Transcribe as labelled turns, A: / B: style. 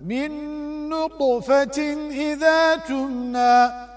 A: من نطفة إذا تمنى